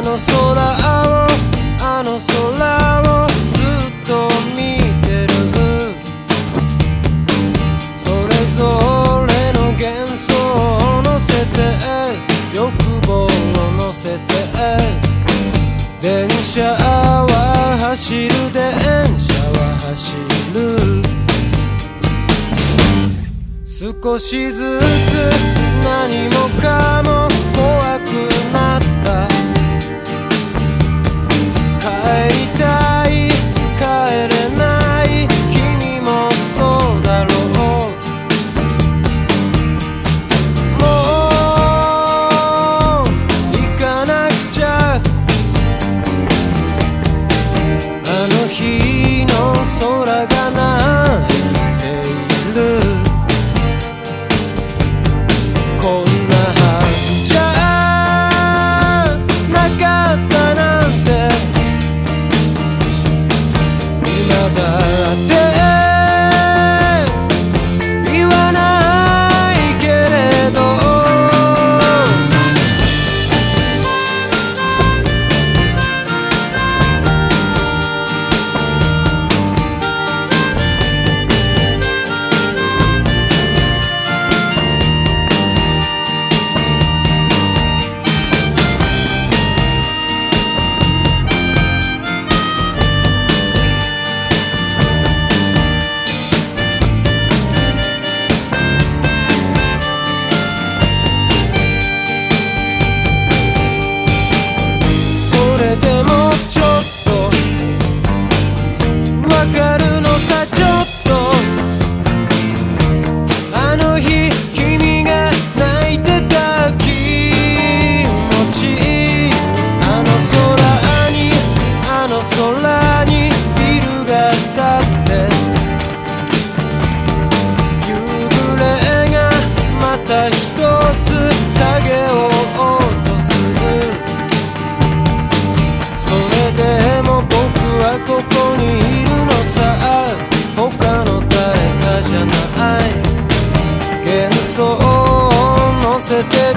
あの空をあの空をずっと見てるそれぞれの幻想を乗せて欲望を乗せて電車は走る電車は走る少しずつ何もかも怖くなった。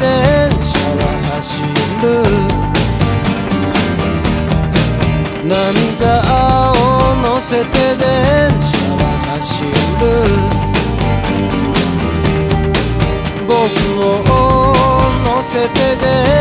電車は走る。涙を乗せて電車は走る。僕を乗せて電車